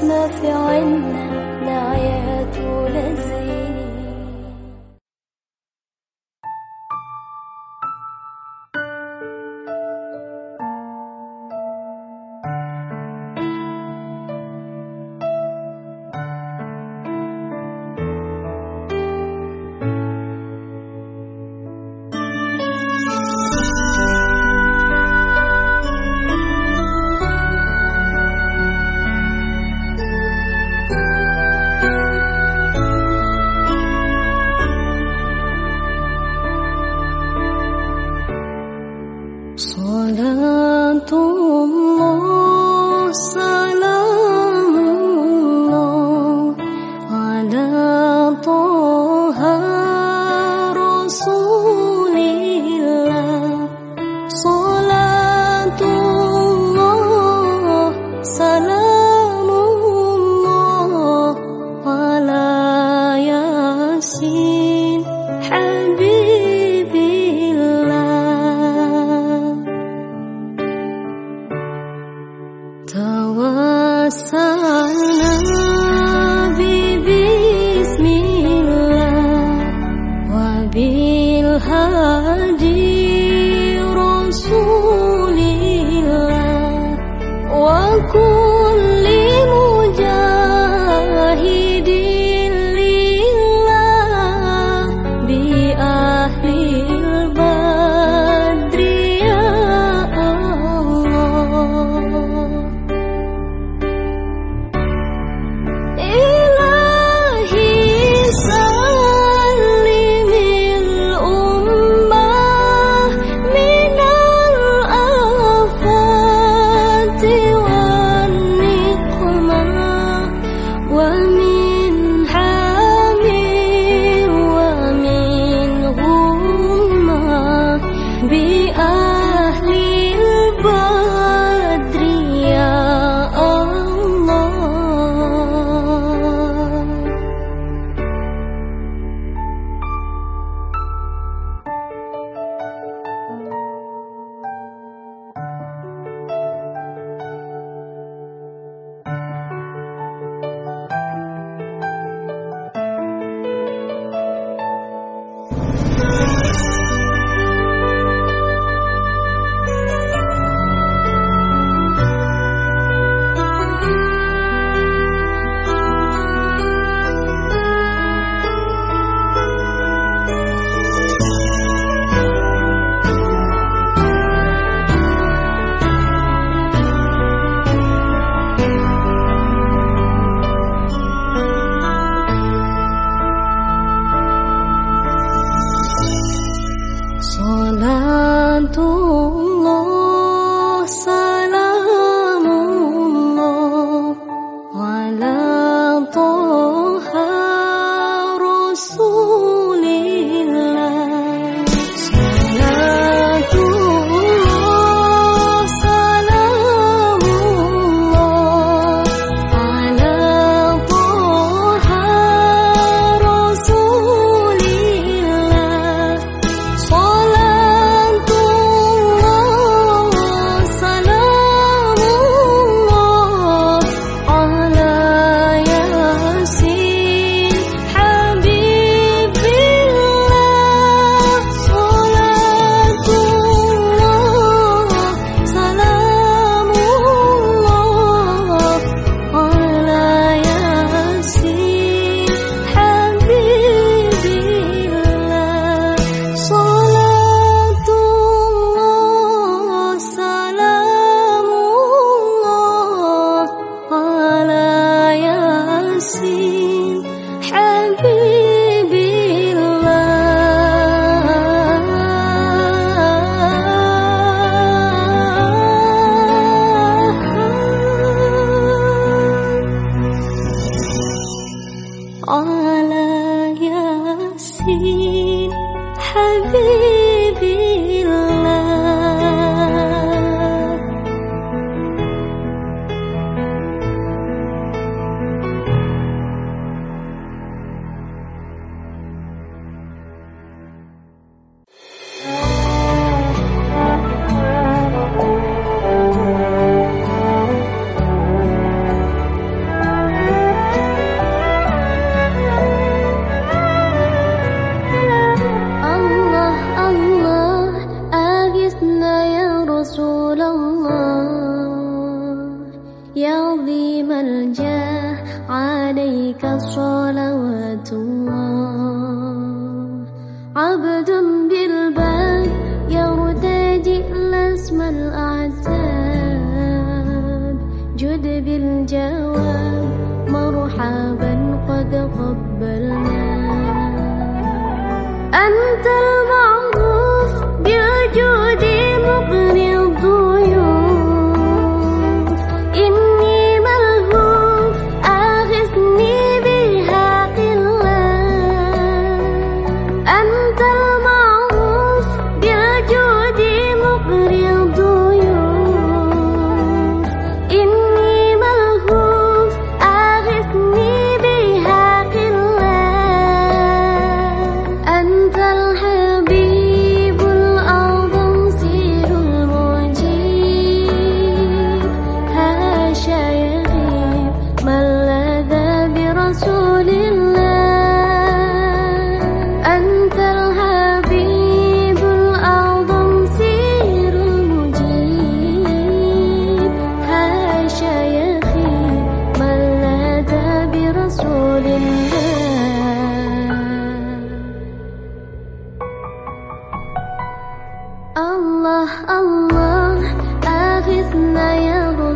ما في عنا نعيات ولا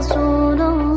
صلى الله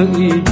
الحوائج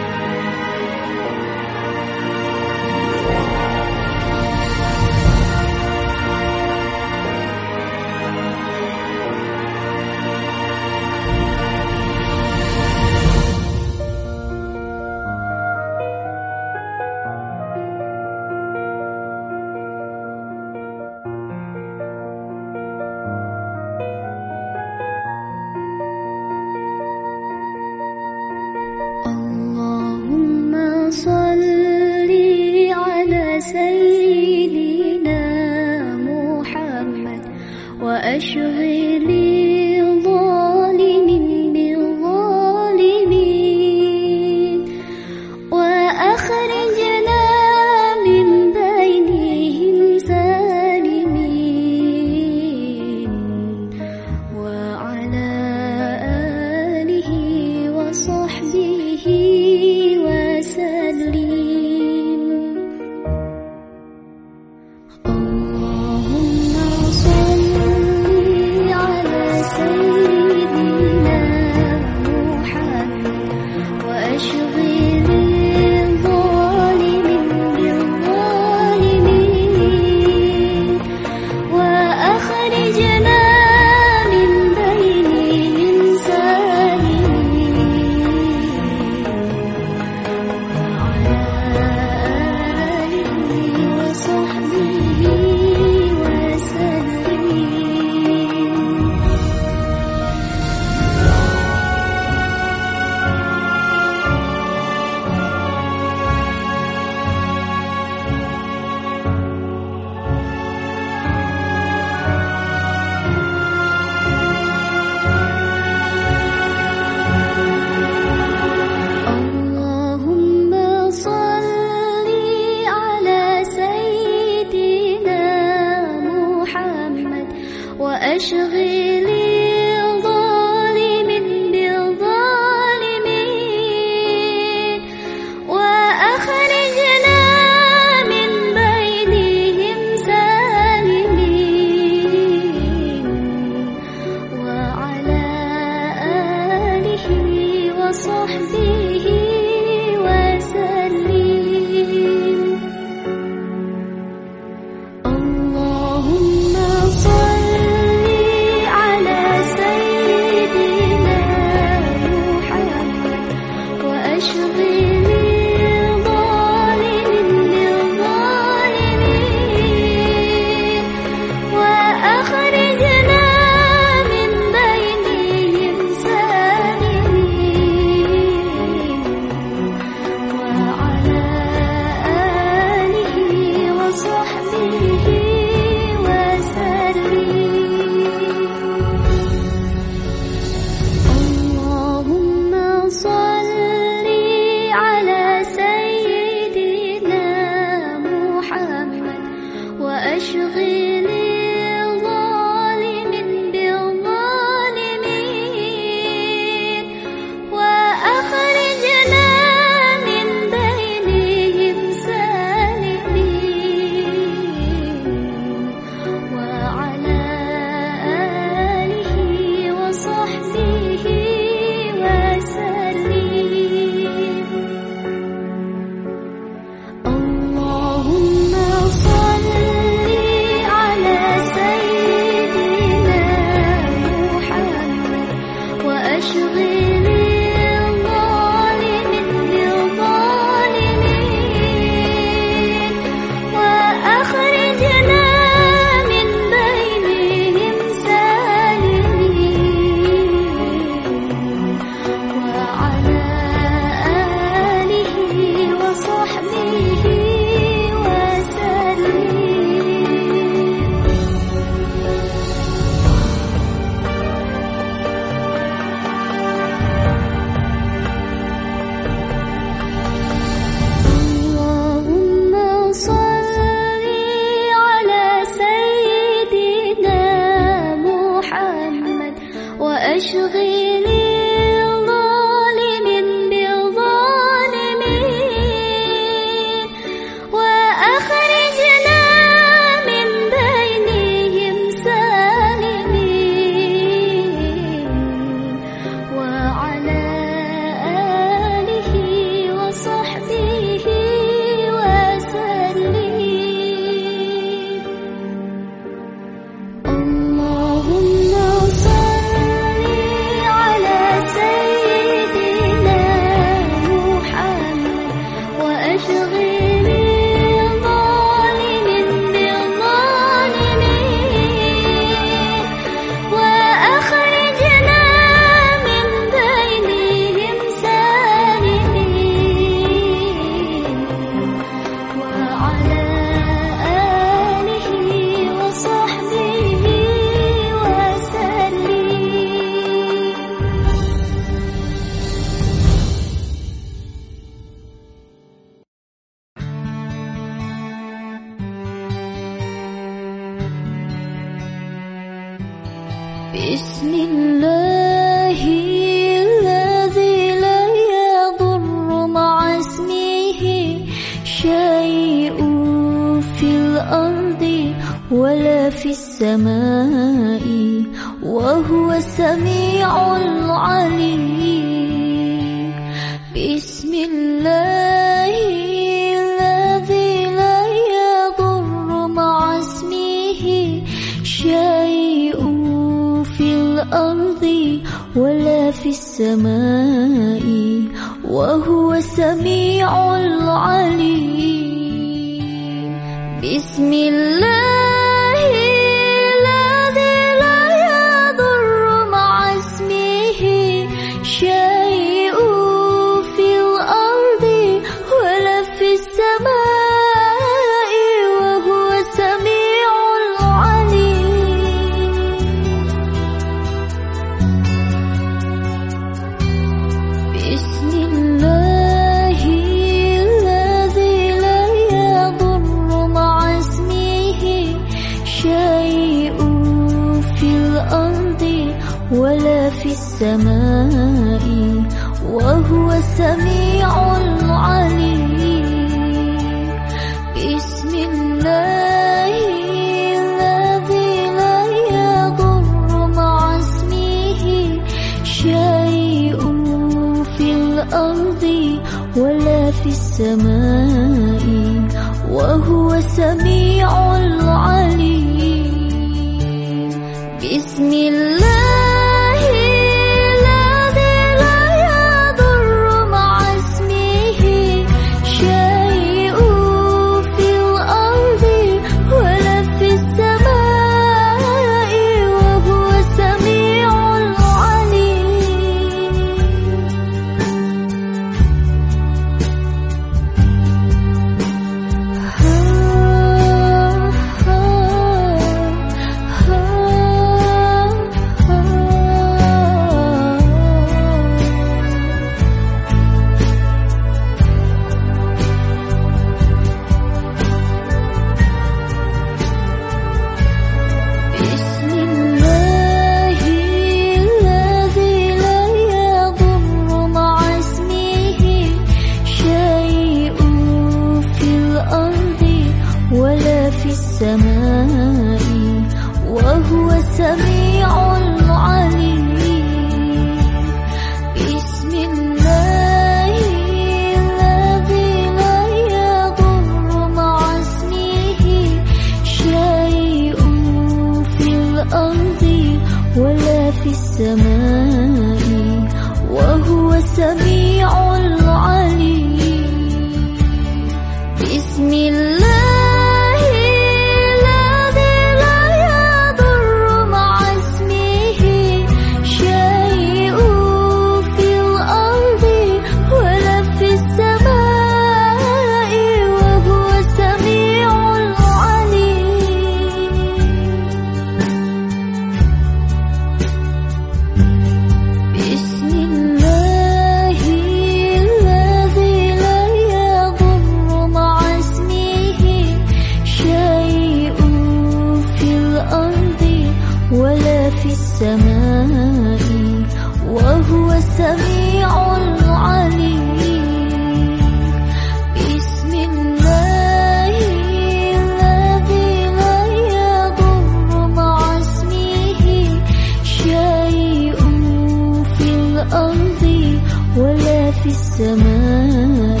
ولا في السماء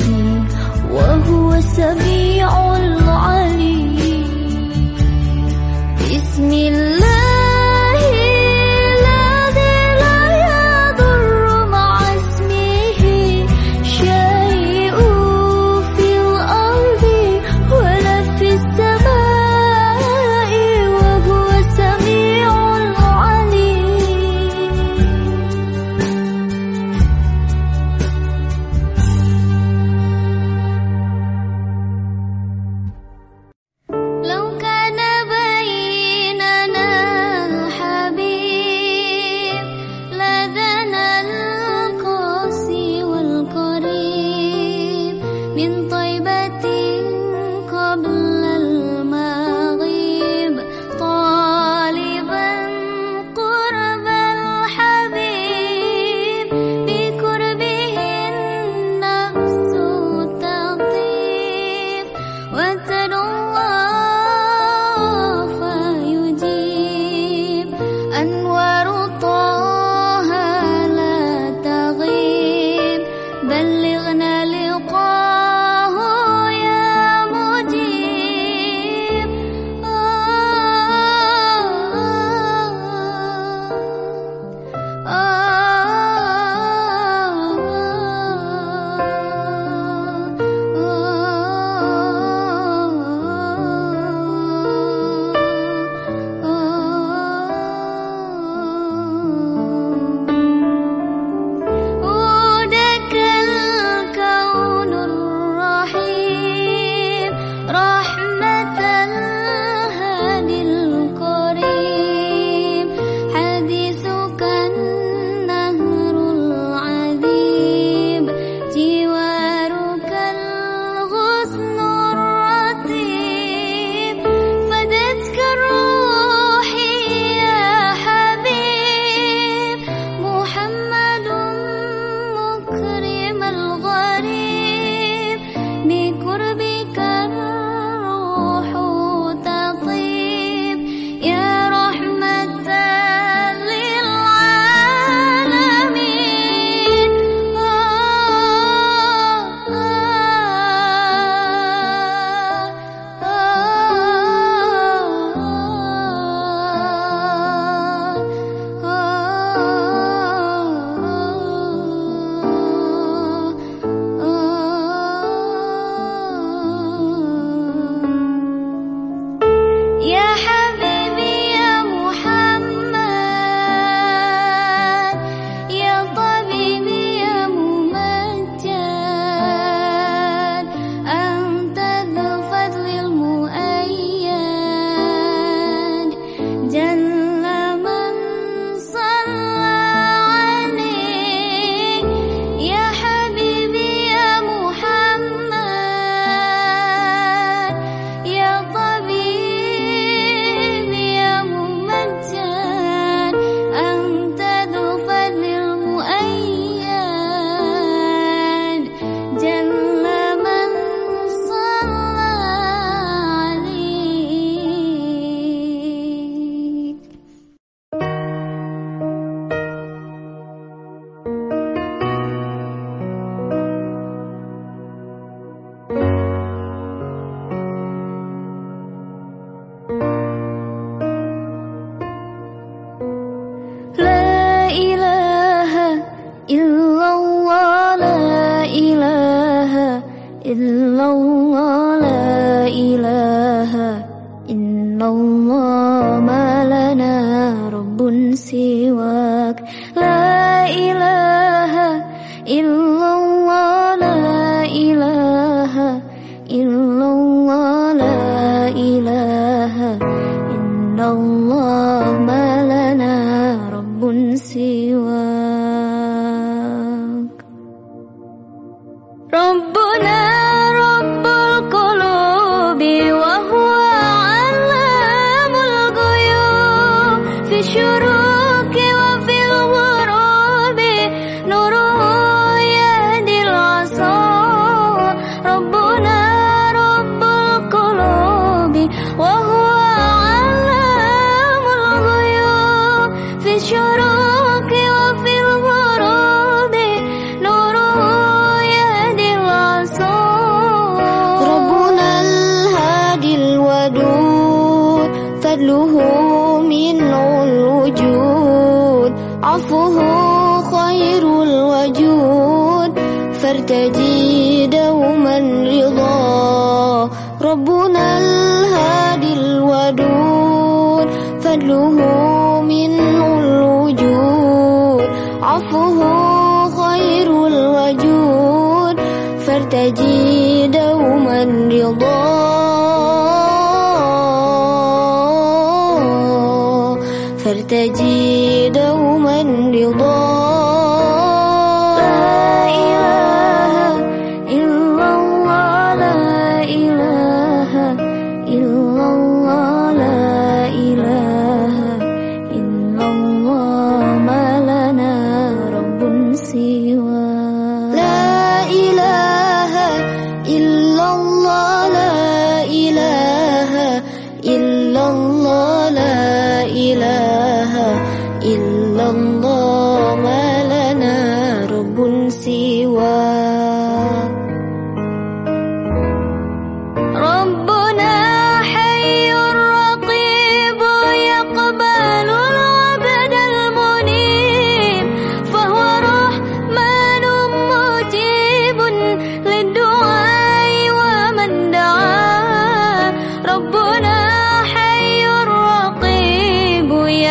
وهو السميع العليم. بسم الله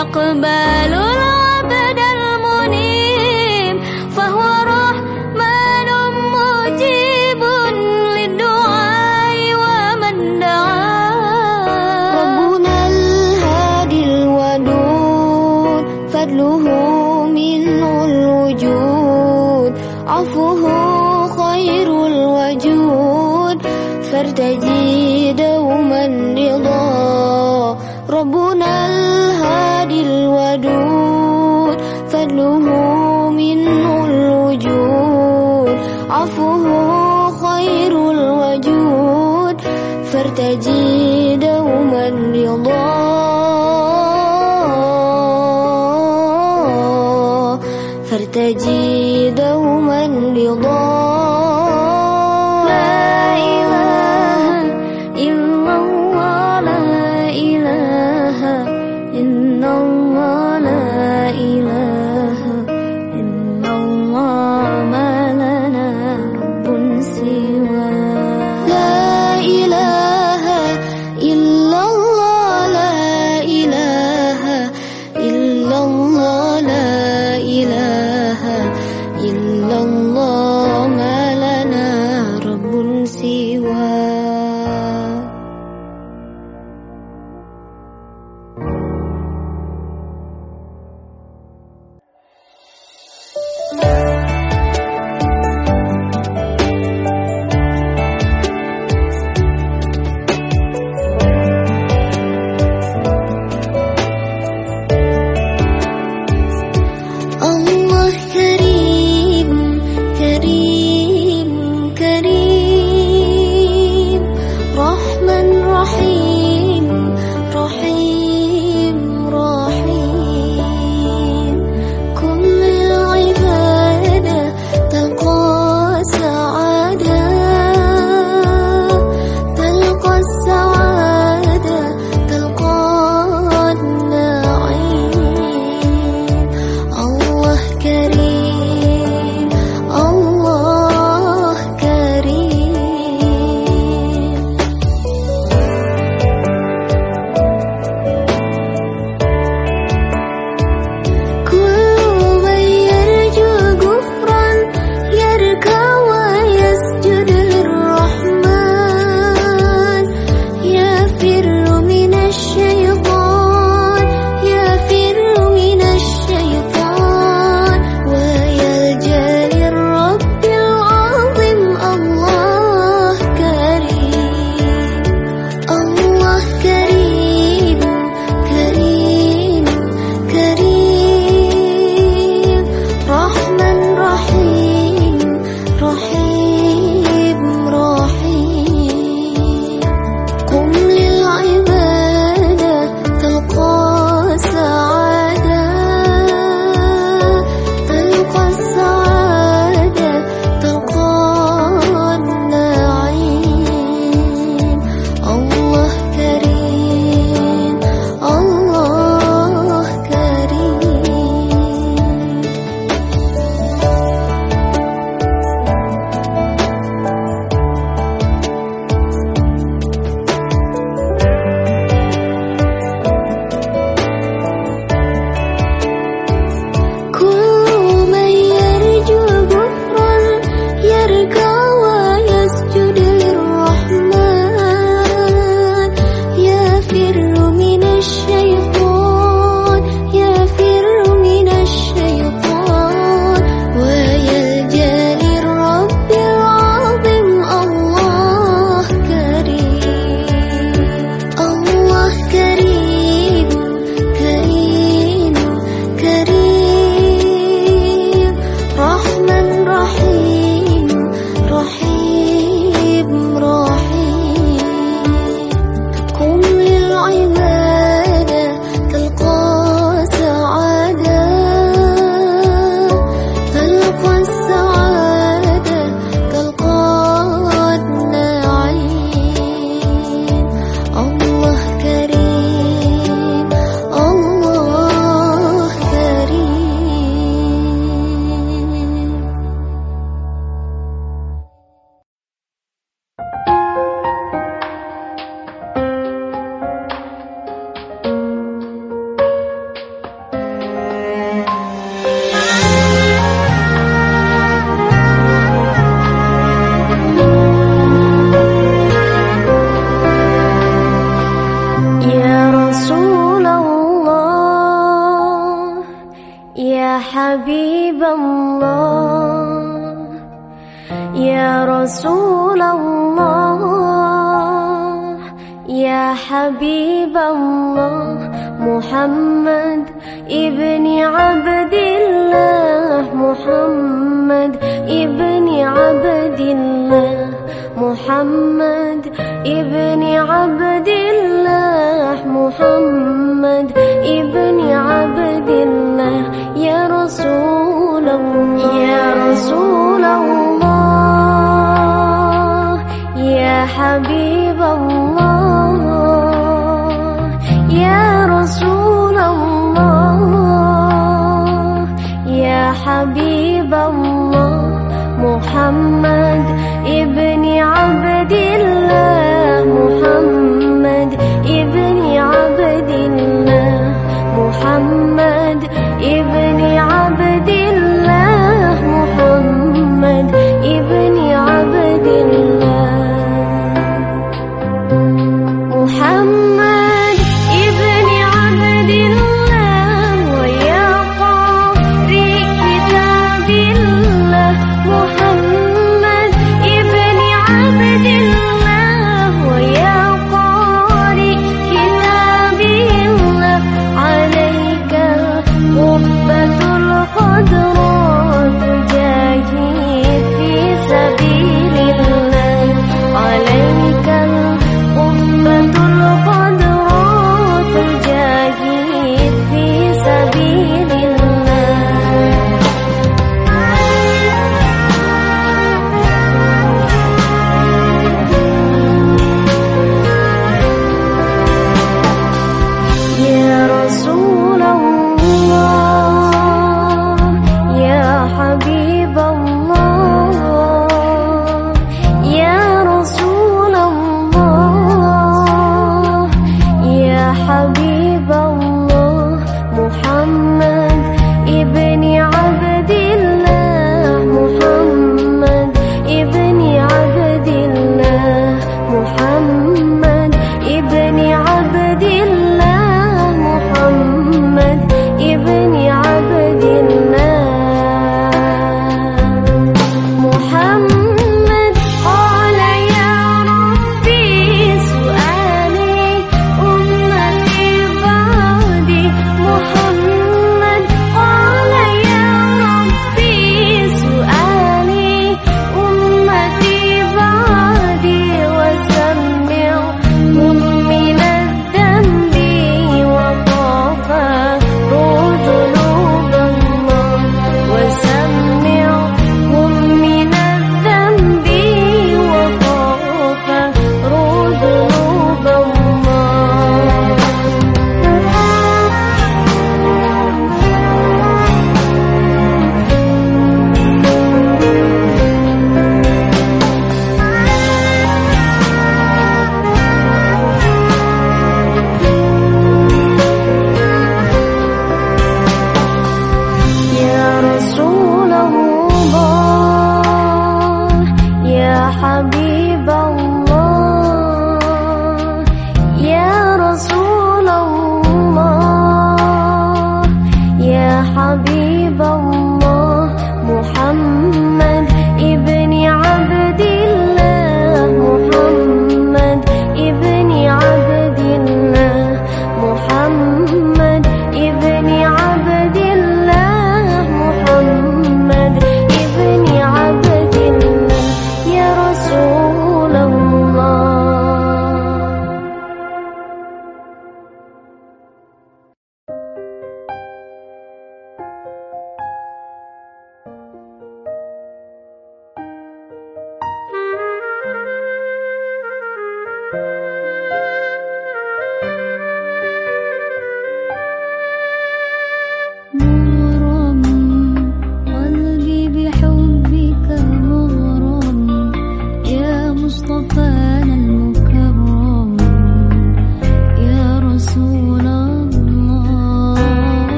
رقيب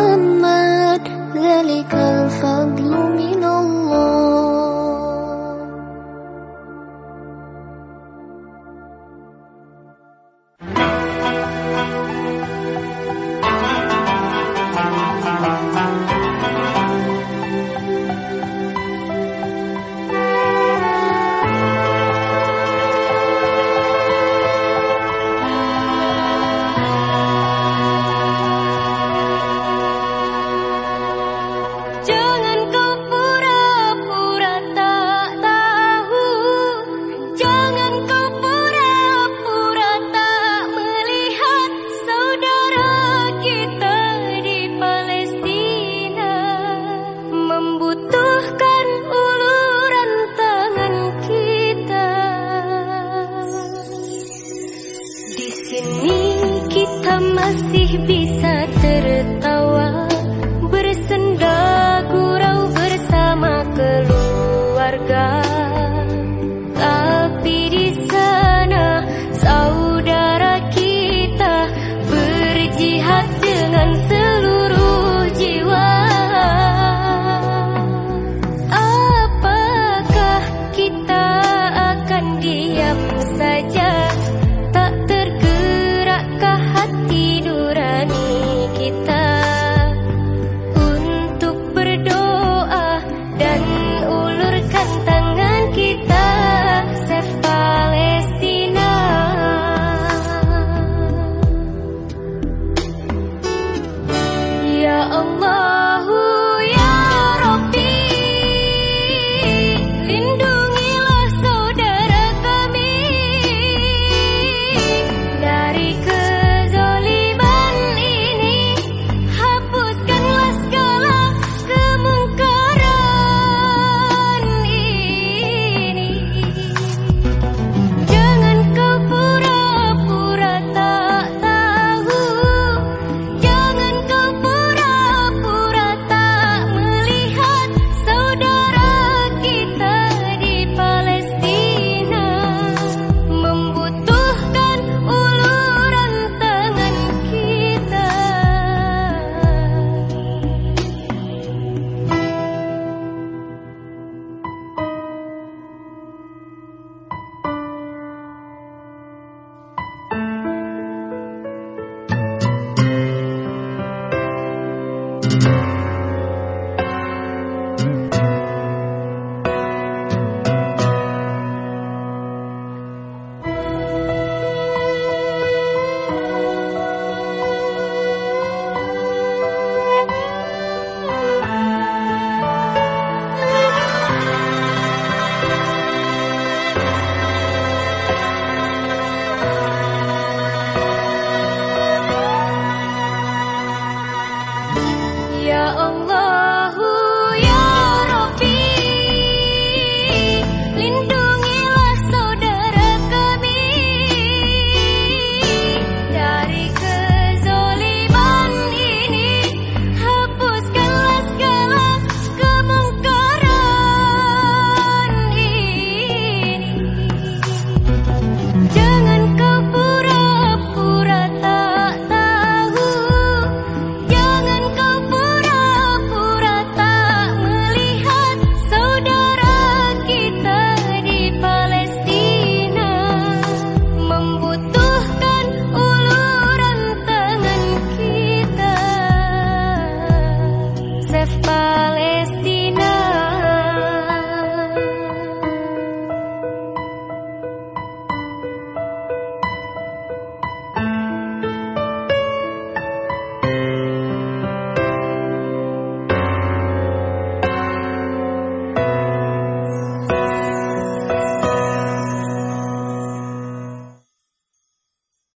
محمد ذلك الفضل من الله